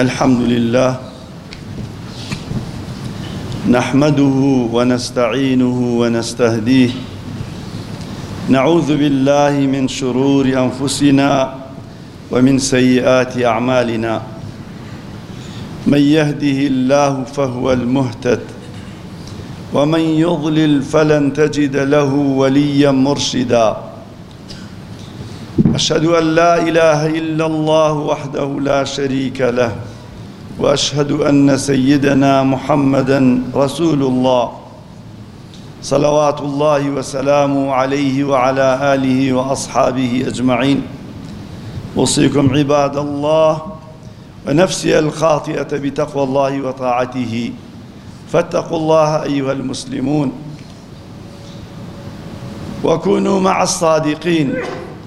الحمد لله نحمده ونستعينه ونستهديه نعوذ بالله من شرور أنفسنا ومن سيئات أعمالنا من يهده الله فهو المهتد ومن يضلل فلن تجد له وليا مرشدا أشهد أن لا إله إلا الله وحده لا شريك له واشهد ان سيدنا محمدا رسول الله صلوات الله وسلامه عليه وعلى اله واصحابه اجمعين اوصيكم عباد الله ونفسي الخاطئه بتقوى الله وطاعته فاتقوا الله ايها المسلمون وكونوا مع الصادقين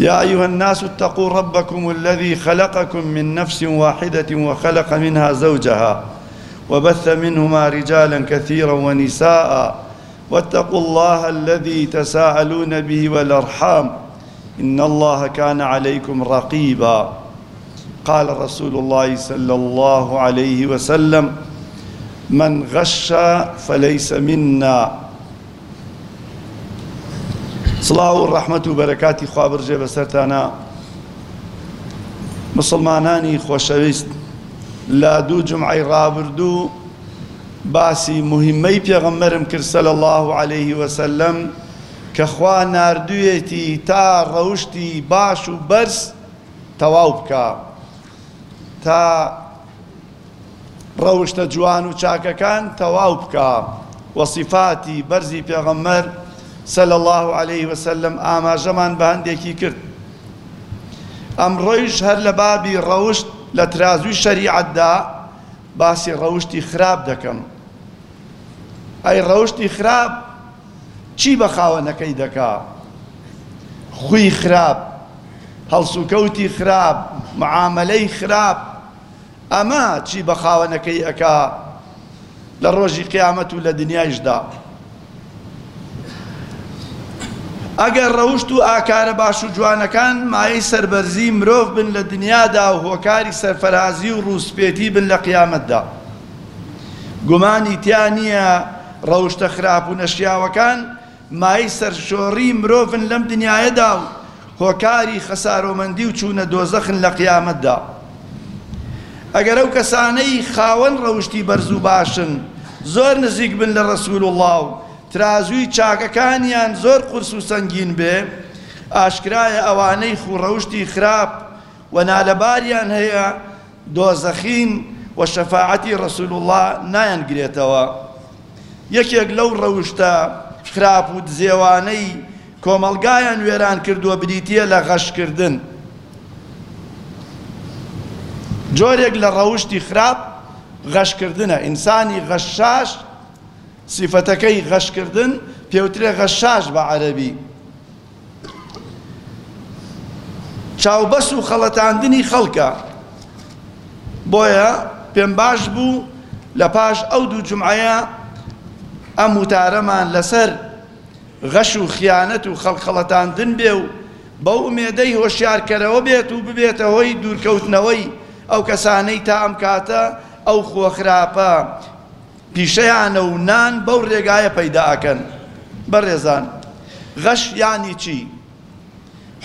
يا أيها الناس اتقوا ربكم الذي خلقكم من نفس واحدة وخلق منها زوجها وبث منهما رجالا كثيرا ونساء واتقوا الله الذي تساءلون به والأرحام إن الله كان عليكم رقيبا قال رسول الله صلى الله عليه وسلم من غش فليس منا سڵاو و ڕەحمەت و بەرەکاتی خوابرجێ بەسەرتانە مسلمانانی خۆشەویست لە دوو جمعی ڕابردوو باسی مهمەی پێغەممەرم کرسە لە الله عليه وسلم کە خوا نردویەتی تا ڕەوشتی باش و بەرز تەواو بکە تا ڕەوشتە جوان و چاکەکان تەواو بکە وەسیفاتی بەرزی پێغەممەر سەل الله عليه وسلم ئاماژەمان بە هەندێکی کرد ئەم ڕۆیش هەر لە بابی ڕەوشت لە ترازوی شەریعەتدا باسی ڕەوشی خراپ دەکەم ئەی ڕەوشی خراپ چی بە خاوەنەکەی دەکا خوی خراپ هەڵسوکەوتی خراپ معاملەی خراپ ئەمە چی بە خاوەنەکەی ئەکا لە ڕۆژی قیامەت و لە دنیایشدا ئەگەر ڕەوشت و ئاکارە باش و جوانەکان مای سربەرزی مرۆڤ بن لە دنیادا و هۆکاری سەرفەرازی و ڕووسپێتی بن لە قیامەتدا گومانی تیا نییە ڕەوشتە خراپ و نەشیاوەکان مای سەرشۆڕی مرۆڤن لەم دنیاەدا و هۆکاری خەسارۆمەندی و چوونە دۆزەخن لە قیامەتدا ئەگەر ئەو کەسانەی خاوەن ڕەوشی بەرز و باشن زۆر نزیک بن لە ڕسول الله و ترازوی چاکەکانیان زۆر قرس و سەنگین بێ ئاشکرایە ئەوانەی خوڕەوشتی خراپ و نالەباریان هەیە دۆزەخین و شەفاعەتی ڕسول الله نایانگرێتەوە یەکێک لەو ڕەوشتە خراپ و دزێوانەی کۆمەلگایان وێران کردووە بریتە لە غەشکردن جۆرێک لە ڕەوشتی خراپ غەشکردنە ئینسانی غەشاش سیفەتەکەی غەشکردن پێوترێ غەشاش بە عەرەبی چاوبەس و خەڵەتاندنی خەڵکە بۆیە پێم باش بوو لە پاش ئەو دوو جمعەیە ئەم وتارەمان لەسەر غەش و خیانەت و خەڵخەڵەتاندن بێ و بەو ئومێدەی هۆشیارکەرەوە بێت و ببێتە هۆی دوورکەوتنەوەی ئەو کەسانەی تا ئەم کاتە ئەو خۆخراپە پیشەیانە و نان بەو ڕێگایە پەیداکەن بەڕێزان غەش یانی چی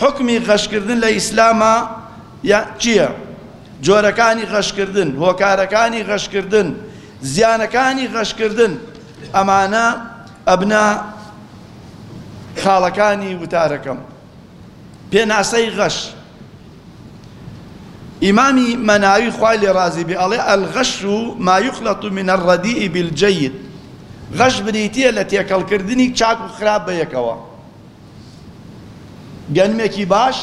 حکمی غەشکردن لە ئیسلامە چییە جۆرەکانی غەشکردن هۆکارەکانی غەشکردن زیانەکانی غەشکردن ئەمانە ئەبنا خاڵەکانی وتارەکەم پێناسەی غەش ئیمامی مەناوی خوای لێ ڕازی بێ ئەڵێ ئەلغەش و مایوخلەت و منە ڕەدیئی بیلجەید غەش بریتە لە تێکەڵکردنی چاک و خراپ بە یەکەوە گەنمێکی باش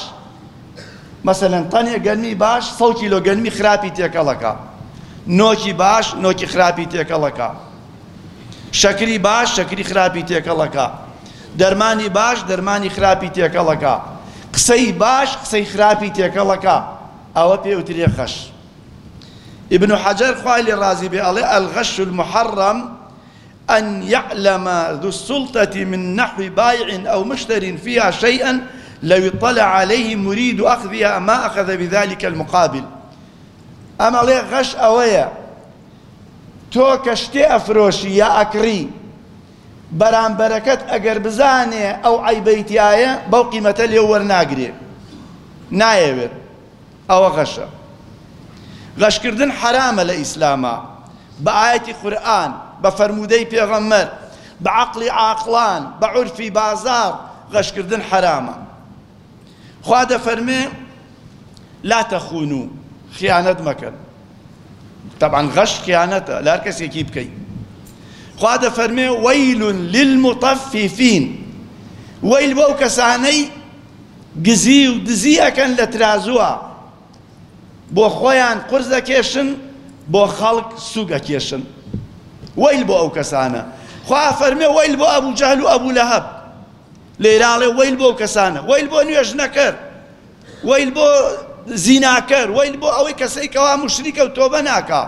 مەسەلەن تەنێ گەنمی باش سەڵ کیلۆ گەنمی خراپی تێکەڵەکە نۆکی باش نۆکی خراپی تێکەڵەکە شەکری باش شەکری خراپی تێکەڵەکە دەرمانی باش دەرمانی خراپی تێکەڵەکە قسەی باش قسەی خراپی تێکەڵەکە ئەوە پێوتری خەش ابن حجر قال الرازي ڕازی الغش المحرم أن يعلم ذو السلطة من نحو بايع أو مشتر فيها شيئا لو اطلع عليه مريد أخذها ما أخذ بذلك المقابل أما لي غش أويا تو كشتي أفروشي يا أكري برام بركت أجر بزاني أو عيبيتي آية بو قيمة اليور ناقري نايبر غش غش غەشکردن حرامە لە ئیسلامە با آیت قرآن با فرموده پیغمبر با عقل عقلان با عورفی بازار غەشکردن حرامە خوا دەفەرمێ لا تخونو خیانت مکن طبعا غش خیانت لا هەر کیب کی خوا دەفەرمێ وەیل للمطەففین وەیل بەو کەسانەی گزی و دزی ئەەکەن لترازوها بۆ خۆیان قرس دەکێشن بۆ خەڵک سوگەکێشن وەیل بۆ ئەو کەسانە خوا فەرمێ وەیل بۆ ئەبوو جەهل و ئەبوو لەهەب لێراڵێ وەیل بۆ کەسانە وەیل بۆ نوێژ نەکرد وەیل بۆ زیناکەر وەیل بۆ ئەوەی کەسەی کەوا مشریکە و تۆبە ناکا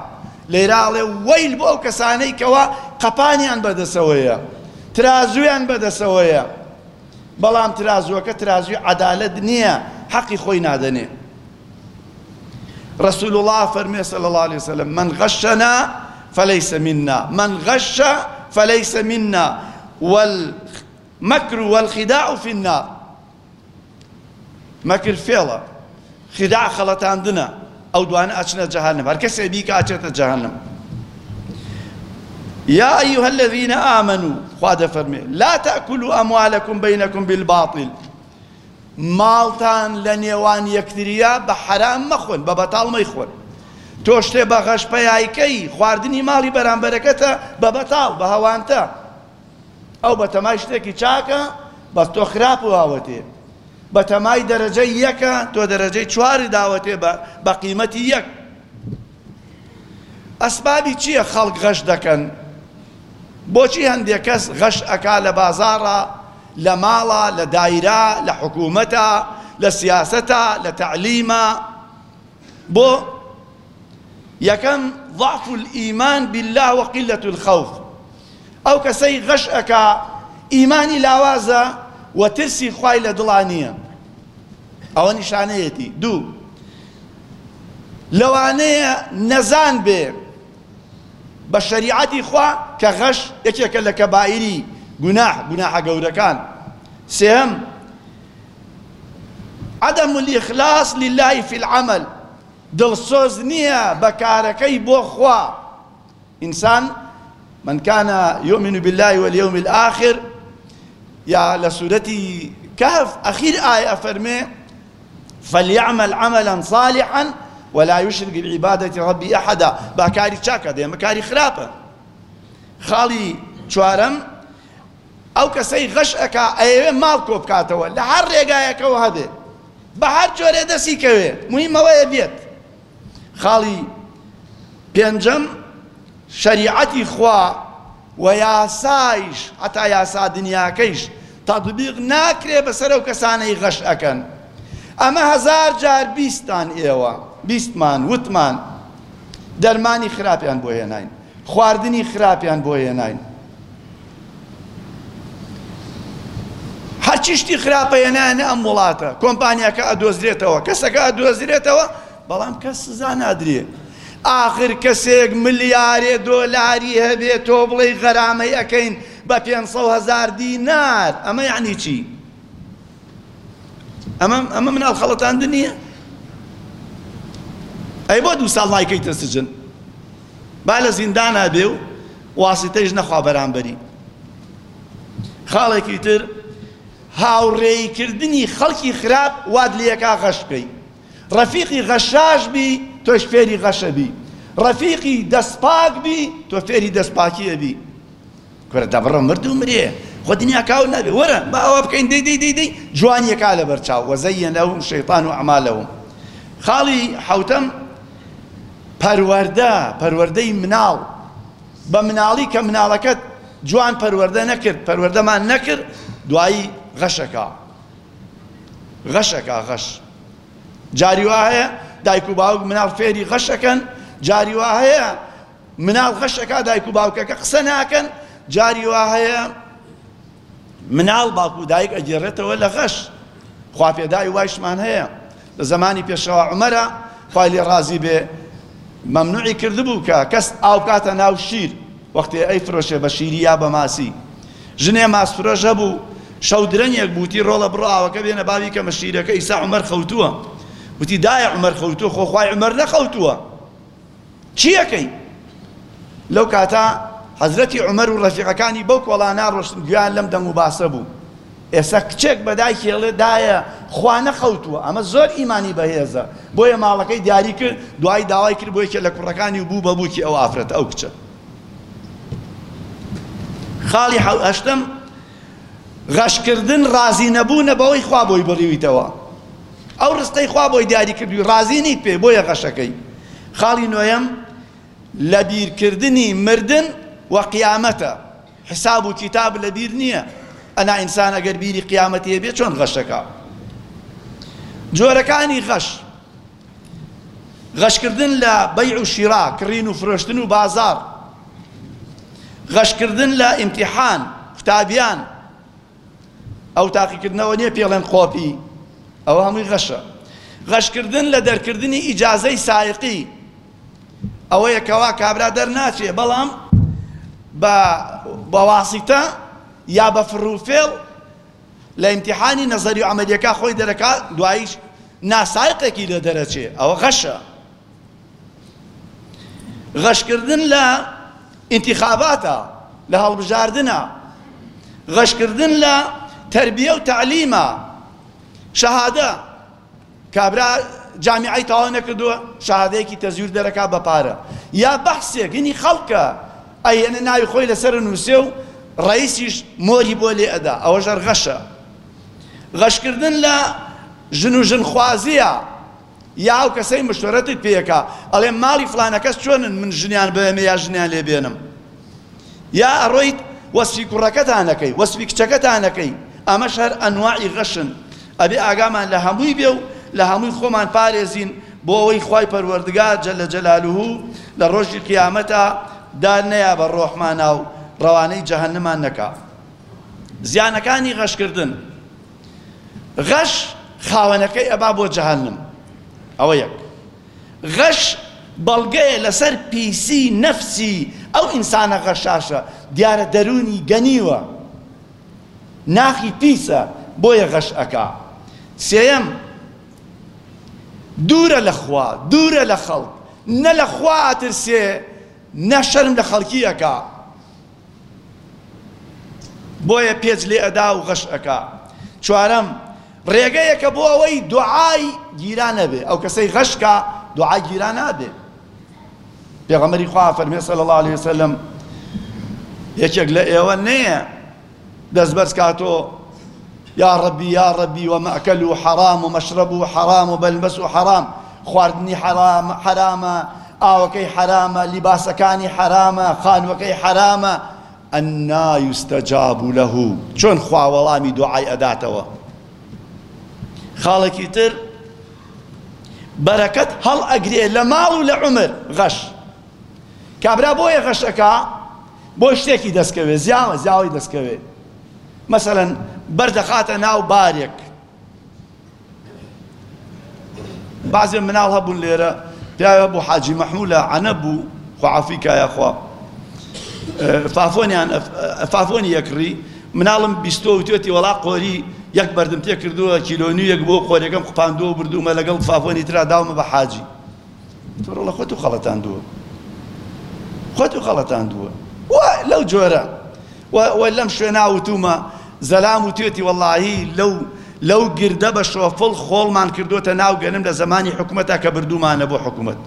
لێراڵێ وەیل بۆ ئەو کەسانەی کەوا قەپانیان بەدەسەوەیە ترازویان بەدەسەوەیە بەڵام ترازوەکە ترازوی عەدالەت نییە حەقی خۆی نادەنێ رسول الله فرمي صلى الله عليه وسلم من غشنا فليس منا من غش فليس منا والمكر والخداع في النار مكر فعلا خداع خلط عندنا او دوانا اتشنا جهنم هر كسي بيك جهنم يا ايها الذين امنوا خواده فرمي لا تاكلوا اموالكم بينكم بالباطل ماڵتان لە نێوان یەکتریا بە حرام مەخۆن بە بەتاڵ مەیخۆن تۆ شتێ بە غەشپەیایکەی خواردنی ماڵی بەرامبەرەکەتە بە بەتاڵ بە هەوانتە ئەو بە تەمای شتێکی چاکە بەس تۆ خراپ واوەتێ بە تەمای دەرەجەی یەکە تۆ دەرەجەی چواری داوەتێ بە قیمەتی یەک ئەسبابی چییە خەڵک غەش دەکەن بۆچی هەندێک کەس غەش ئەکا لە بازارە لمالا لدائرة لحكومتها لسياستها لتعليمها بو لە سیاسەتە ضعف الإيمان بالله وقلة الخوف أو كسي غەش ئەک ئیمانی لاوازە و ترسی خوای لە دڵانیە ئەوە نیشانەیەتی دوو لەوانەیە نەزان بێ بە شریعەتی خوا کە غەش جناح گوناحە گەورەکان سهم عدم الإخلاص لله في العمل دل نییە بە کارەکەی بۆ من كان يؤمن بالله واليوم الآخر يا لسورة كهف أخير آية فرمي فليعمل عملا صالحا ولا يشرك العبادة ربي أحدا بكاري تشاكا دي مكاري خرابا خالي شوارم ئەو کەسەی غەش ئەک ئەوێ ماڵ کۆ بکاتەوە لە هەر ڕێگایەکەەوە هەبێ بە هەر جۆرێ دەسی کەوێ مهمەوەیە بێت خاڵی پێنجەم شریعەتی خوا و یاسایش هەتا یاسا دنیاکەیش تەطبیق ناکرێ بەسەر ئەو کەسانەی غەش ئەەکەن ئەمە هەزار جار بیستان ئێوە بیستمان وتمان دەرمانی خراپیان بۆ هێناین خواردنی خراپیان بۆ هێناین چشتی خراپەیەنانە ئەم وڵاتە کۆمپانیاکە ئەدۆزرێتەوە کەسەکە ئەدۆزرێتەوە بەڵام کەس سزا نادرێت آخر کەسێک ملیارێ دۆلاری هەبێت تۆ بڵێ غەرامەی ئەەکەین بە 500هزار دینار ئەمە یعنی چی؟ ئەمە ئەمە مناڵ خەڵەتان دنیە؟ ئەی بۆ دوو ساڵ لایکەیتە سجن با لە زیندانا بێ و واسیتەیش نەخوا بەرامبەری خاڵێکی تر هاوڕێیکردنی خەڵکی خراپ واد لەکا غەش بکەی ڕەفیقی غەشاش بی تۆش فێری غەشەبی ڕەفیقی دەستپاک بی تۆ فێری دەستپاکیەبی کورە دەبڕە مرد و مرێ خۆ دنیا کاو نەبێ وەرە با ئەوە بکەین دەی دەی دەی دەی جوانیەکا لە بەرچاو وەزەیەن لەوم شەیطان و ئەمالەوم خاڵی حوتەم پەروەردە پەروەردەی مناڵ بە مناڵی کە مناڵەکەت جوان پەروەردە نەکرد پەروەردەمان نەکرد دوایی غەشەکە غەشەکە غەش جاریوا هەیە دایک و باوک مناڵ فێری غەشەکەن جاریوا هەیە مناڵ غەشەکە دایک و باوکەکە قسە ناکەن جاریوا هەیە مناڵ باوک و دایک ئەگێڕێتەوە لە غەش خوافێدای وایشمان هەیە لە زمانی پێشەوە عمەرە خوای لێ ڕازی بێ مەمنوعی کردبوو کە کەس ئاوکاتە ناو شیر وەختی ئەی فرۆشێ بە شیری یا بە ماسی ژنێ ماسفرۆش هەبوو شەودرەنێک بوتی ڕۆڵە بڕاوەکە بێنە باوی کە مەشیرەکە ئیسا عمەر خەوتووە وتی دایە عمەر خەوتووە خۆخوای عمەر نەخەوتووە چیەکەی لەو کاتا حەزرەتی عمەر و ڕەفیقەکانی بەو کۆڵانا ڕۆشتن گویان لەم دەنگ و باسە بوو ئێستا کچێک بەدایکێڵێ دایە خوا نەخەوتووە ئەمە زۆر ئیمانی بەهێزە بۆیە ماڵەکەی دیاری کرد دوای داوای کرد بۆیکە لە کوڕەکانی و بوو بەبووکی ئەو ئافرەت ئەو کچە خاڵی هەشتم غەشکردن ڕازی نەبوونە بەوەی خوا بۆی بڕیویتەوە ئەو ڕستەی خوا بۆی دیاری کردوی ڕازی نیت پێ بۆیە غەشەکەی خاڵی نوێم لە بیرکردنی مردن و قیامەتە حساب و کتاب لە بیر نییە ئەنا ئینسان ئەگەر بیری قیامەتیە بێ چۆن غەشەکە جۆرەکانی غەش غەشکردن لە بەیع و شیرا کڕین و فرۆشتن و بازار غەشکردن لە ئیمتیحان قوتابیان ئەو تاقیکردنەوە نییە پێڵێن خۆپی ئەوە هەمووی غەشە غەشکردن لە دەرکردنی ئیجاازەی سایقی ئەوەیە کەوا کابرا دەرناچێ بەڵام بەواسیتە یا بە فروفێڵ لە ئیمتحانی نەزەری و ئەمەدیەکە خۆی دەرەکە دواییش ناسایقێکی لە دەرەچێ ئەوە غەشە غەشکردن لە ئینتیخاباتە لە هەڵبژاردنە غەشکردن لە تربیه و تعلیمه شهاده کابرا جامعی تاوا نەکردووە شادەیەکی تەزیور دەرەکە بە پارە یا بەحسێک گنی خەڵکە ئەیەنە ناوی خۆی لەسەر نووسێ و ڕئیسیش مۆری بۆ لێ ئەدا ئەوە ژەر غەشە غەشکردن لە ژن و ژنخوازیە یا ئەو کەسەی مشتەرەتی پێەکە ئەڵێ ماڵی فلانەکەس چۆنن من ژنیان بەێمە یا ژنیان لێ بێنم یا ئەڕۆیت وەسفی کوڕەکەتانەکەی وەسفی کچەکەتانەکەی ئەمە شەر ئەنواعی غەشن ئەبێ ئاگامان لە هەمووی بێ و لە هەمووی خۆمان پارێزین بۆ ئەوەی خی پەروەردگار جە لە جەلالوه لە ڕۆژی قیامەتە دار نەیە بە ڕۆحمانە و ڕەوانەی جەهنەمان نەکا زیانەکانی غەشکردن غەش خاوەنەکەی ئەبا بۆ جەهنم ئەوە یەک غەش بەڵگەیە لەسەر پیسی نەفسی ئەو ئینسانە غەشاشە دیارە دەرونی گەنیوە ناخی پیسە بۆیە غەش ئەکا سێەم دوورە لە خوا دوورە لە خەڵک نە لە خوا ئاترسێ نەشەرم لە خەڵکی ئەکا بۆیە پێچ لێ ئەدا و غەش ئەکا چوارەم ڕێگەیەکە بۆ ئەوەی دوعای گیرانە بێ ئەو کەسەی غەشکە دوعای گیران نابێ پێغەمەری خوا فەرمێ سەڵ الله عليه وسلم یەکێک لە ئێوە نەیە دەستبەرز کاتۆ یا ڕبی یا ڕبی و مەکەل و حەرام و مەشرب و حەرام و بەلبەس و حەرام خواردنی حەرامە ئاوەکەی حەرامە لیباسەکانی حەرامە خانوەکەی حەرامە ئەنا یستەجاب و لەهوو چۆن خواوەڵامی دوعای ئەداتەوە خاڵێکی تر بەرەکەت هەڵ ئەگرێ لە ماڵ و لە عمر غەش کابرا بۆیە غەشەکە بۆ شتێکی دەستکەوێ زیاوە زیاوی دەستکەوێت مەسەەن بەردەخاتە ناو بارێک بعضێ مناڵ هەبوون لێرە پیاوە بۆ حاجی مەحمولە عەنە بوو خوعافیکایەخوا فافۆنیان فافۆنی یەکڕی مناڵم بیستۆ و توێتی وەڵا قۆری یەک بەردم تێ کردووە کیلۆنی یەک بۆ قۆرێکم قوپاندووە و بردوومە لەگەڵ فافۆنی تررا داومە بە حاجی تۆڕۆ لە خۆت و خەڵەتان دووە خۆت و خەڵەتان دووە وا لەو جۆرە لەم شوێنا وتومە زەلام و توێتی وەڵایی لەو لەو گردە بە شۆفڵ خۆڵمان کردوتە ناوگەنم لە زمانی حکوومەتا کە بردومانە بۆ حکوومەت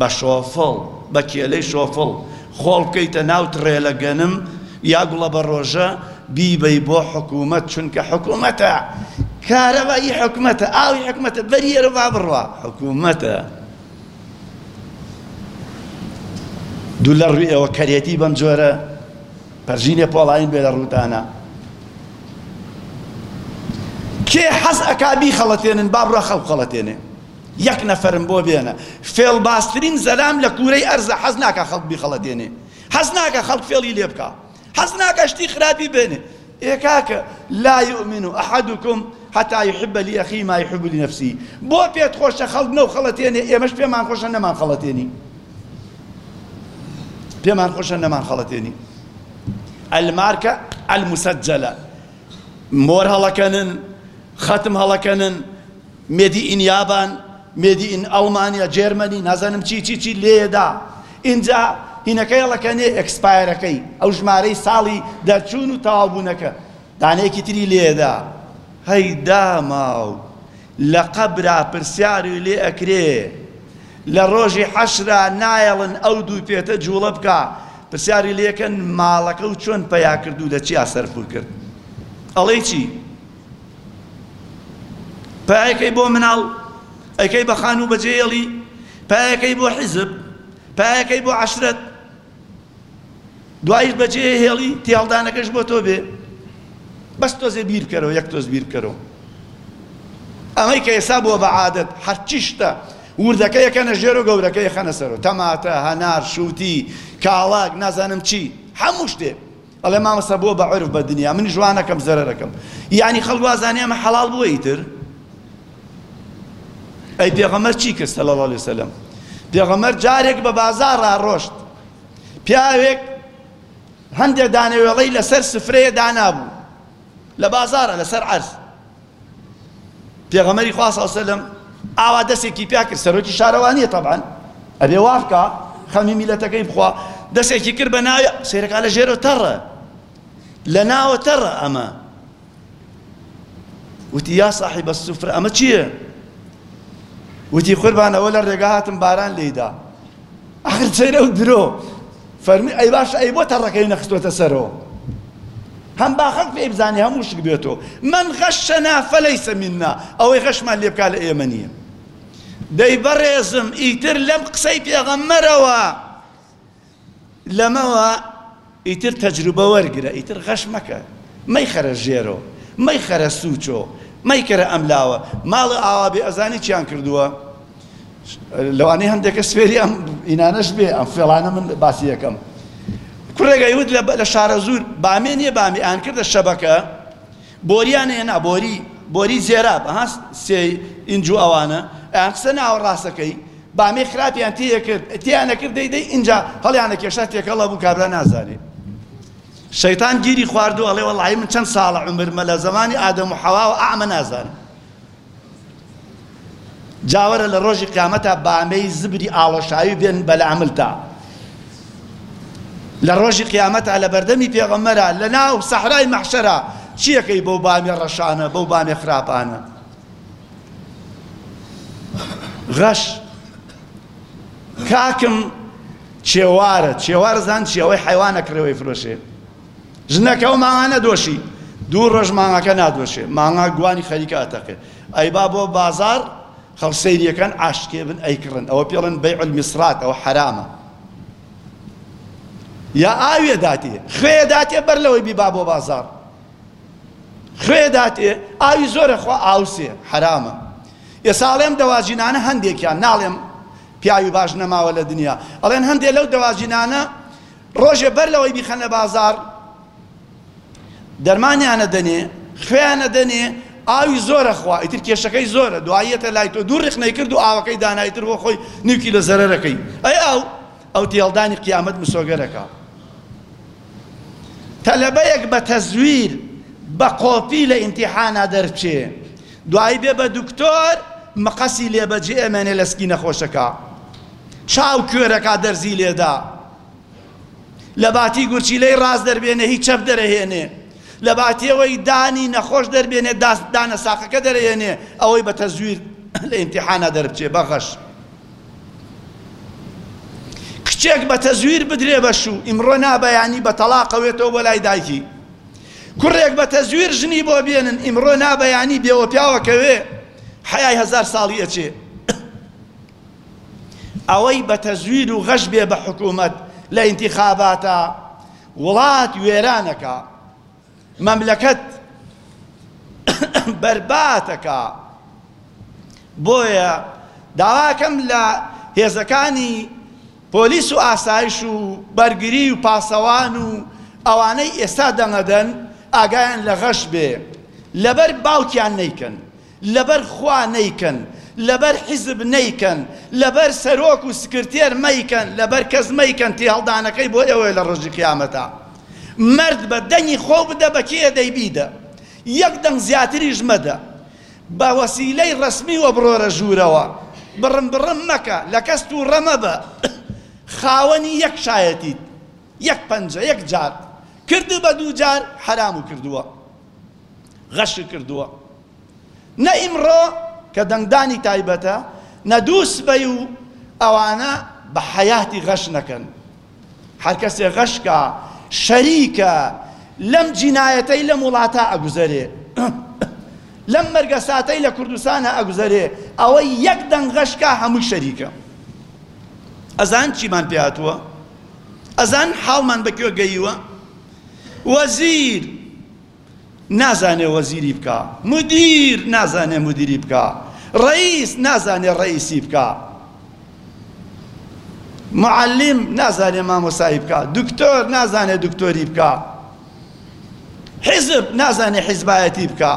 بە شۆفڵ بە کێلەی شۆفڵ خۆڵ بکەیتە ناو تڕێلەگەنم یا گوڵە بە ڕۆژە بیبەی بۆ حکوومەت چونکە حکوومەتە کارەبایی حکوومەتە ئاوی حکوومەتە بەریێرە با بڕوە حکوومەتە دوو لە ڕووی ئەوە کەرێتی بەم جۆرە پەرژینێ پۆڵین بێ لە ڕووتانە کێ حەز ئەکبی خەڵەتێنن با بڕە خەڵ خەڵەتێنێ یەک نەفەرم بۆ بێنە فێڵ باسترین زەلام لە کوورەی ئەرزە حەز ناکە خەڵبی خەڵەتێنێ حەز ناکە خەڵک فێڵی لێ بکە حەز ناکە شتی خراپی بێنێ ئێکاکە لا يؤمن أحدكم حتى يحب لأخيه ما يحب لنفسه بۆ پێت خۆشە خەڵک نەو خەڵەتێنێ ئێمەش پێمان خۆشە نەمان خەڵەتێنی پێمان خۆشە نەمان خەڵەتێنی الماركة المسجلة مور هلكنن ختم هلكنن ميدي إن يابان ميدي إن ألمانيا جيرماني نازانم چی چی چی لێدا اینجا هینەکەی هەڵەکەنێ ئەکسپایرەکەی ئەو ژمارەی ساڵی دەرچوون و تەواوبوونەکە دانەیەکی تری لێدا هەیدا ماو لە قەبرا پرسیاری لێ ئەکرێ لە ڕۆژی حەشرا نایەڵن ئەو دوو پێتە جوڵە بکە پرسیاری لەکەن ماڵەکە و چۆن پیا کردو لە چیا سەرپور کرد ئەڵێ چی پایەکەی بۆ مناڵ ئەەکەی بە خان و بەجێڵی پایەکەی بۆ حیزب پایەکەی بۆ عشرەت دوایش بەجێ هێڵی تێڵدانەکەش بۆ تۆ بێ بەس تۆزێ بیرکەرەوە یەک تۆز بیرکەرەوە ئەمەی کە ئێسا بۆ بە عادەت هەرچی شتە وردەکە یەکەنە ژێر و گەورەکە یەخەنە سەر و تەماتە هەنار شووتی کاڵاک نازانم چی هەموو شتێ ئەڵێ مامەسە بۆ بە عرف بە دنیا من ژوانەکەم زەرەکەم یعنی خەڵوازانانی ئەمە حەڵال بووە ئیتر ئەی پێغەمەر چی کرد سەڵ لە سەلم پێغەمەر جارێک بە بازار ڕۆشت پیاوێک هەندێک دانەوێڵەی لەسەر سفرەیە دانابوو لە بازارە لەسەر عرز پێغەمەری خواست سەلم ئاوا دەستێکی پیا کرد سەرۆکی شارەوانیە تەبان ئەبێ وافکە خەمی میلەتەکەی بخوا دەستێکی کرد بە ناوی سیرەکە لە ژێرە تەڕە لە ناوە تەڕە ئەمە وتی یا صاحب السفر اما ئەمە چییە؟ وتی قوربان ئەوە لە ڕێگا هاتم باران لێدا ئەخر چێرە و درۆ فەرمی ئەی باش ئەی بۆ تەڕەکەی نەخستۆتە هەم باخەق پێ بزانێ هەموو شک بێتەوە من غەشەنا فەلەیسە مننا ئەوەی غەشمان لێ بکا لە ئێمە نییە دەی بەڕێزم ئیتر لەم قسەی پێغەممەرەوە لەمەوە ئیتر تەجروبە وەرگرە ئیتر غەش مەکە مەی خەرە ژێرەوە مەی خەرە سوچۆ مەی کەرە ئەملاوە ماڵە ئاوابێ ئەزانی چیان کردووە لەوانەی هەندێکە سوێری ئەم ئینانەش بێ ئەم فێڵانە من باسی یەکەم کوڕێگەی ود لە شارە زور بامێنیە بامیان کردە شەبەکە بۆریان هێنا بۆری بۆری زێراب هەست سێ ئینجو ئەوانە ئەیان قسە ناوە ڕاستەکەی بامێ خراپیان تێیە کرد تیانە کرد دەیدەی اینجا هەڵیانە کێشە تێکەڵە بوو کابرا نازانێت شەیتان گیری خواردو ئەڵێ وەڵی من چەند ساڵە عمرمە لە زمانی ئادەم و حەواوە ئامە نازانم جاوەرە لە ڕۆژی قیامەتە بامەی زبری ئاڵۆشایی بێن بەلە عملتا لە ڕۆژی قیامەتە لە بەردەمی پێغەمەرە لە ناو سەحرای مەحشەرە چیەکەی بەو بامێ ڕەشانە بەو بامێ خراپانە غەش کاکم چێوارە چێوار زان چیەوەی حیوانە کرەوەی فرۆشێ ژنەکەەوە ماوانە دۆشی دوو ڕۆژ ماڵەکە نادۆشێ ماڵا گوانی خەریکە ئەتەکە ئەیبا بۆ بازار خەڵسەیریەکان ئاشکێ بن ئەیکڕن ئەوە پێڵن بەی عمیسرات ئەوە حرامە یا ئاوێ داتێ خوێ داتێ بەر لەوەی بیبا بۆ بازار خوێ داتێ ئاوی زۆرە خوا ئاوسێ حرامە ئێساڵێم دەواژینانە هەندێکیان ناڵێم پیاوی باش نەماوە لە دنیا ئەڵێن هەندێک لەو دەواژینانە ڕۆژێ بەر لەوەی بیخەنە بازار دەرمانیانە دەنێ خوێیانە دەنێ ئاوی زۆرە خوا ئیتر کێشەکەی زۆرە دواییەتە لای تۆ دوو ڕخنەی کرد و ئاوەکەی دانایتر بۆ خۆی نیوکی لە زەرەرەکەی ئەی ئەو ئەو تێڵدانی قیامەت مسۆگەرەکە تەلەبەیەک بە تەزویر بە قۆپی لە ئیمتیحانا دەرچێ دوای بێ بە دکتۆر مەقەسی لێبەجێ ئەمێنێ لەسکی نەخۆشەکە چاو کوێرەکە دەرزی لێدا لە باتی گورچیلەی ڕاز دەربێنێ هیچ چەپ دەرەهێنێ لە باتیەوەی دانی نەخۆش دەربێنێ دانە ساقەکە دەرەهێنێ ئەوەی بە تەزویر لە ئیمتیحانا دەربچێ بەخەش شتێک بە تەزویر بدرێ بەش و ئیمڕۆ نابەیانی بە تەلاقەوێتەوە بۆ لای دایکی کوڕێک بە تەزویر ژنی بۆ بێنن ئیمڕۆ نابەیانی بێوە پیاوەکەوێ حیای هزار ساڵی ئەچێ ئەوەی بە تەزویر و غەش بێ بە حکوومەت لە ئینتیخاباتە وڵات وێرانەکە مەملەکەت بەرباتەکە بۆیە داواکەم لە هێزەکانی پۆلیس و ئاسایش و بەرگری و پاسەوان و ئەوانەی ئێستا دەنەدەن ئاگایان لە غەش بێ لەبەر باوکیان نیکن لەبەر خوا نیکن لەبەر حیزب نیکن لەبەر سەرۆک و سکرتێر مەیکن لەبەر کەس مەیکن تی هەڵدانەکەی بۆ ئێوەیە لە ڕۆژی قیامەتا مرد بە دەنگی خۆ بدە بە کێ دەیبیدە یەک دەنگ زیاتریش مەدە بە وەسیلەی ڕسمی وە بڕۆرە ژوورەوە بڕم بڕم مەکە لە کەس و ڕەمە بە خاوەنی یەک شایەتیت یەک پەنجە یەک جار کردی بە دوو جار حرام و کردووە غەشی کردووە نە ئیمڕۆ کە دەنگدانی تایبەتە نە دووسبەی و ئەوانە بە حەیاتی غەش نەکەن هەر کەسێ غەشکە شەریکە لەم جینایەتەی لەم وڵاتە ئەگوزەرێ لەم مەرگەساتەی لە کوردستانە ئەگوزەرێ ئەوەی یەک دەنگ غەشکە هەموو شەریکە ئەزان چیمان پێاتوە ئەزان حاڵمان بەکوێ گەیوە وەزیر نازانێ وەزیری بکە مدیر نازانێ مدیری بکە ڕئیس نازانێ ڕئیسی بکە معلم نازانێ مامۆسایی بکە دکتۆر نازانێ دکتۆری بکە حیزب نازانێ حیزبایەتی بکە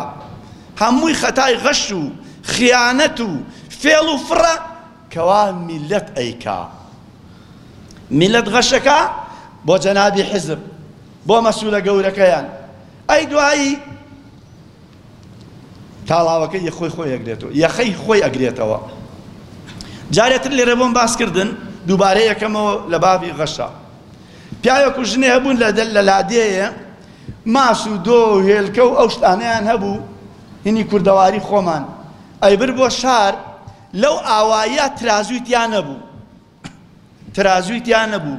هەمووی خەتای غەش و خیانەت و فێڵ و فڕە کەوا میلەت ئەیکا میلەت غەشەکە بۆ جەنابی حزب بۆ مەسوولە گەورەکەیان ئەی دوایی تاڵاوەکە یەخۆی خۆی ئەگرێتەوە یەخەی خۆی ئەگرێتەوە جارێتر لێرە بۆم باسکردن دووبارە یەکەمەوە لە بابی غەشە پیاوێک و ژنێ هەبوون لە دەل لە لادێیە ماس و دۆ و هێلکە و ئەو شتانیان هەبوو هینی کوردەواری خۆمان ئەیبر بۆ شار لەو ئاوایە ترازویتیان نەبوو ترازوی تیان نەبوو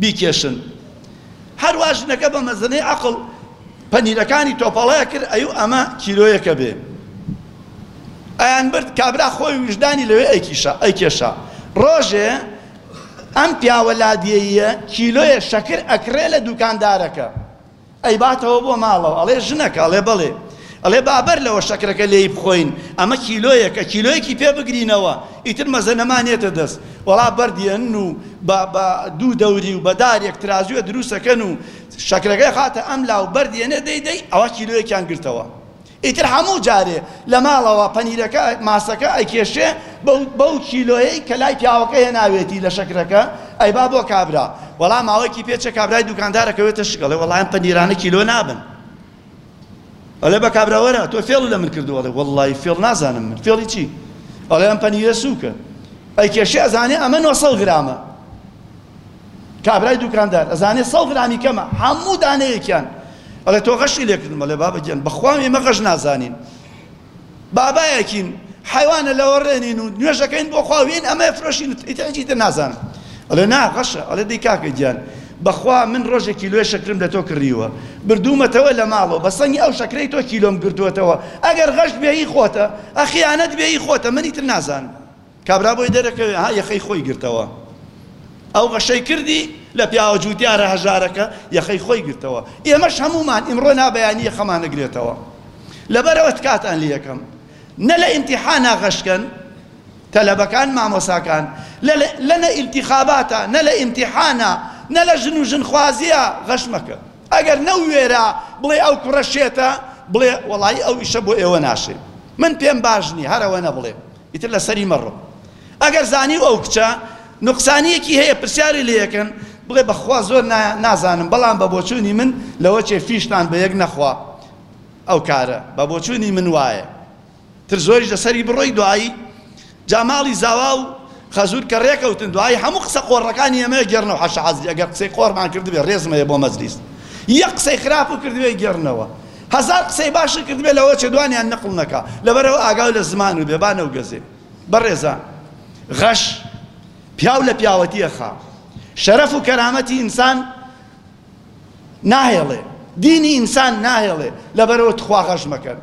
بیکێشن هەروە ژنەکە بە مەزنەی عقل پەنیرەکانی تۆپەڵەیە کرد ئەو ئەمە کیلۆیەکە بێ ئەیان برد کابرا خۆی وژدانی لەوێ ئەیکیشا ئەیکێشا ڕۆژێ ئەم پیاوە لادیەیە کیلۆیە شەکر ئەکرێ لە دوکاندارەکە ئەی باتەوە بۆ ماڵەوە ئەڵێ ژنەکە ئەڵێ بەڵێ ئەڵێ بابەر لەوە شەکرەکە لێی بخۆین ئەمە کیلۆیەکە کیلۆیەکی پێ بگرینەوە ئیتر مەزە نەمانێتە دەست وەڵا بەردێن و دوو دەوری و بەدارێک ترازوە دروستەکەن و شەکرەکەی خاتە ئەم لاو بەردێنە دەیدەی ئەوە کیلۆیەکیان گرتەوە ئیتر هەموو جارێ لە ماڵەوە پەنیرەکە ماسەکە ئەیکێشێ بەو کیلۆیەی کە لای پیاوەکە هێناوێتی لە شەکرەکە ئەی با بۆ کابرا وەڵام ماوەیەکی پێچە کابرای دوکاندارەکەوێتە شگەڵێ وەڵام پەنیرانە کیلۆ نابن ئەلێ بە کابراوەرە تۆ فێڵ لە من کردووەڵێ وەڵی فێڵ نازانم من فێڵی چی ئەڵێ ئەم پەنیرە سووکە ئەی کێشێ ئەزانێ ئەمە 900 گرامە کابرای دوکاندار ئەزانێ 100 گرامی کەمە هەموو دانەیەکیان ئەڵێ تۆ غەشی لێکردمە لێ بابە گیان بەخوام ئێمە غەش نازانین بابایەکین حیوانە لەوە ڕێنین و نوێژەکەین بۆ خواوین ئەمە فرۆشین ئیتەجی تر نازانم ئەڵێ نا غەشە ئەڵێ دەی کاکە گیان بەخوا من ڕۆژێکی لێ شەکرم لە تۆ کڕیوە بردوومەتەوە لە ماڵەوە بە سەنگی ئەو شەکرەی تۆ کیلۆم گرتووەتەوە ئەگەر غەشت بێی خۆتە ئەخیانەت بێی خۆتە منی تر نازانم کابرا بۆی دەرەکەوێ ها یەخەی خۆی گرتەوە ئەو غەشەی کردی لە پیاوە جووتیارە هەژارەکە یەخەی خۆی گرتەوە ئێمەش هەمومان ئیمڕۆ نابەیانی خەمانەگرێتەوە لەبەرەوە تکاتان ل یەکەم نە لە ئیمتیحانا غەشکن تەلەبەکان مامۆساکان لە نە ئیلتیخاباتە نە لە ئیمتیحانە نە لە ژن و ژنخوازیە غەشمەکە ئەگەر نەوێرا بڵێ ئەو کوڕە شێتە بڵێ وڵی ئەو ئیشە بۆ ئێوە ناشێ من پێم باش نی هەرەوە نەبڵێ ئیتر لە سەری مەڕۆ ئەگەر زانی ئەو کچە نقصانیەکی هەیە پرسیاری لەکەن بڵێ بەخوا زۆر نازانم بەڵام بە بۆچوونی من لەوە چێ فیشتان بە یەک نەخوا ئەو کارە بە بۆچوونی من وایە تر زۆریش لەسەری بڕۆی دوایی جاماڵی زاوا و خەزور کە ڕێکەوتن دوایی هەموو قسە قۆڕەکانی ئەمە گەرنەوە حەشە حەزی ئەگەر قسەی قۆڕمان کردبێ ڕێزمەیە بۆ مەزلیست یەک قسەی خراپ و کردوێ گێڕنەوە هەزار قسەی باشە کردبێ لەوە چ دوانیان نەقڵ نەکا لەبەرەوە ئاگاو لە زمان و بێبانە و گەزێ بەڕێزان غەش پیاو لە پیاوەتیە خا شەرەف و کەرامەتی ئینسان ناهێڵێ دینی ئینسان ناهێڵێ لەبەرەوە تخوا غەش مەکەن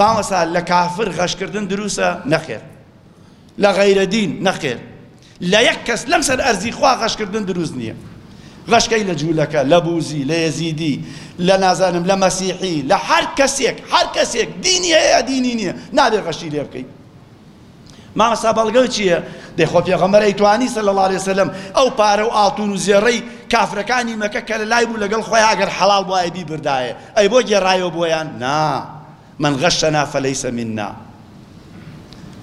مامەسا لە کافر غەشکردن دروسە نەخێر لە غەیرە دین نەخێر لە یەک کەس لەم سەر ئەرزی خوا غەشکردن دروست نییە ڕشکەی لە جوولەکە لە بوزی لە یزیدی لە نازانم لە مەسیحی لە هەر کەسێک هەر کەسێک دینی هەیە دینی نییە نادێ غەشی لێ بکەیت مامەسا بەڵگەو چییە دەیخۆ پێغەمەرەی توانی سە لە لای سەلم ئەو پارە و ئاتون و زێڕەی کافرەکانی مەکە کە لە لای بوو لەگەڵ خۆی ئەگەر حەڵال بۆایبی بردایە ئەی بۆ گێڕایەوە بۆیان نا من غەشتەنا فەلەیسە مننا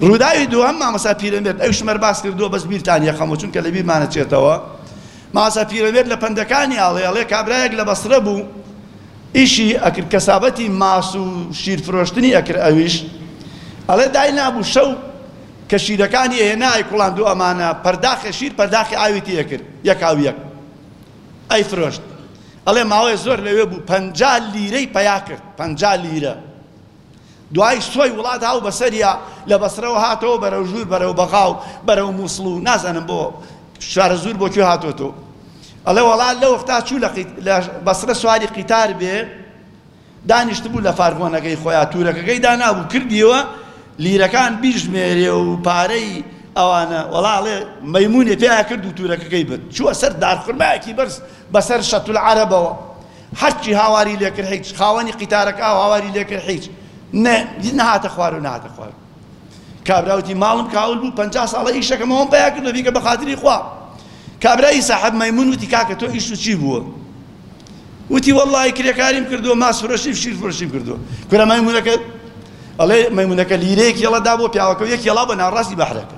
ڕووداوی دووەم مامەسا پیرەمێت ئەو شمەر باس کردووە بەس بیرتان یەخەمەچون کە لە بیرمانە چێتەوە ماسە پیرەوێت لە پندەکانی ئاڵێ ئەڵێ کابراەک لە بەسرە بوو ئیشی ئەکرد کەسابەتی ماس و شیرفرۆشتنی ئەکر ئەویش ئەڵێ دای نابوو شەو کە شیرەکانی هێنای کوڵان دوو ئەمانە پەرداخی شیر پەرداخی ئاویتی یەکرد یەکاویەک ئەی فرۆشت ئەڵێ ماوەی زۆر لەوێ بوو پ لیرەی پیا کرد پ لیرە دوای سۆی وڵات هاو بەسەریا لە بەسرەوە هاتەوە بەرەو ژوور بەرەو بەغااو بەرەو مووسڵ و نازانم بۆ شارە زور بۆ کوێ هاتوۆتۆ ئەڵێ وەڵا لە وەختا چوو لە بەسرە سواری قیتار بێ دانیشت بوو لە فارگۆنەکەی خۆیان تورەکەەکەی دانابوو کردیەوە لیرەکان بیژمێرێ و پارەی ئەوانە وەڵاڵێ مەمونێ پێیا کرد و تورەکەەکەی بێت چووە سەر دارخرمایەکی بەرز بەسەر شەتول عربەوە هەرچی هاواری لێکرد هیچ خاوەنی قیتارەکە هاواری لێکرد هیچ نە نەهاتە خوار و نهاتە خوارد کابراوتی ماڵم کاول بوو پ ساڵە ئیشەکەمەوەم پیا کرد بیکە بە خاتری خوا کابرای سەحب مەمون وتی کاکە تۆ ئیش و چی بووە وتی وەڵی کرێکاریم کردووە ماسفرۆشی شیر فرۆشیم کردووە کورە مەمونەکە ئەڵێ مەمونەکە لیرەیەک یەڵەدا بۆ پیاوەکە یەک یەڵا بە ناڕاستی بەحرەکە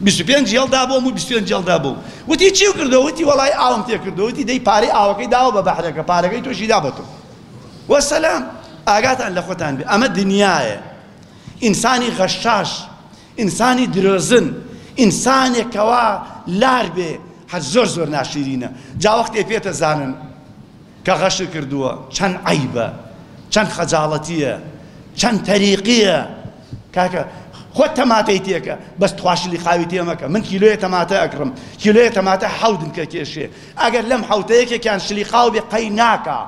25 جێڵدا بۆم و 25 جێڵدا بوو وتی چی کردو وتی وڵای ئاوم تێ کردو وتی دەی پارەی ئاوەکەی داوە بە بەحرەکە پارەکەی تۆشیدا بە تۆ وەسەلام ئاگاتان لە خۆتان بێ ئەمە دنیاە ئینسانی غەشاش ئینسانی درۆزن ئینسانێکەوە لار بێ هەر زۆر زۆر ناشیرینە جاوەختێ پێتە زانن کە غەش کردووە چەند عیبە چەند خەجاڵەتیە چەند تەریقیە کاکە خۆت تەماتەی تێکە بەس تواشلی خاوی تێمەکە من کیلۆیە تەماتە ئەکڕم کیلۆیە تەماتە حەودن کە کێشێ ئەگەر لەم حوتەیەکێکیان شلی خاو بێ قەی ناکە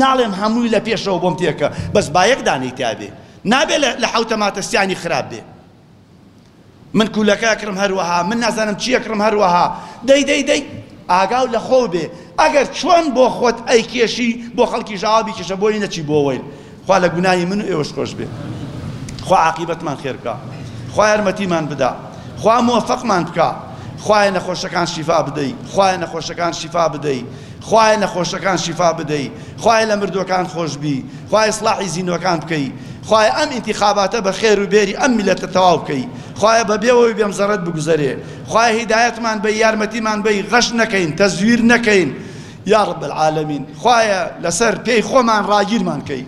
ناڵێم هەمووی لە پێشەوە بۆم تێکە بەس با یەک دانەی تیاابێ نابێ لە حوتە ماتەستیانی خراپ بێ من کوولەکە کڕم هەروەها من نازانم چیە کڕم هەروەها دەی دەی دەی ئاگاو لە خۆ بێ ئەگەر چۆن بۆ خۆت ئەی کێشی بۆ خەڵکی ژاوابی کێشە بۆی نەچی بۆەوەیل خوا لە گوناهی من و ئێوەش خۆش بێ خوا عقیبەتمان خێرکە خوا یارمەتیمان بدا خوا مۆفەقمان بکە خوای نەخۆشەکان شیفا بدەی خوای نەخۆشەکان شیفا بدەی خوای نەخۆشەکان شیفا بدەی خوای لە مردوەکان خۆشببی خوای سلاحی زینەکان بکەی خوای ئەم انتخاباتە بە خێر و بێری ئەم میلەتە تەواو بکەی خوایە بە بێەوەی بێم زەرت بگوزارێ خوای هیدایەتمان بە یارمەتیمان بەی غەش نەکەین تەزویر نەکەین یارب العالمین خوایە لەسەر پێی خۆمان ڕاگیرمان کەی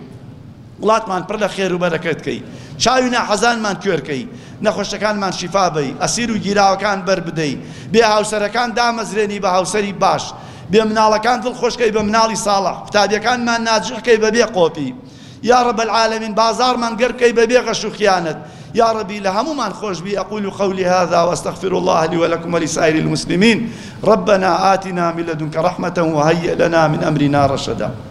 وڵاتمان پڕ لە خێر و بەرەکەتکەی چاوی نەحەزانمان کوێرکەی نەخۆشەکانمان شیفابی ئەسیر و گیراوەکان بربدەی بێ هاوسەرەکان دامەزرێنی بە هاوسری باش بێ مناڵەکان دڵخۆشکەی بە مناڵی ساڵح قوتابیەکانمان ناجڕکەی بەبێ قۆپی يا رب العالمين بازار من قركي ببيغ شو يا ربي لهم من خوش بي أقول قولي هذا واستغفر الله لي ولكم ولسائر المسلمين ربنا آتنا من لدنك رحمة وهيئ لنا من أمرنا رشدا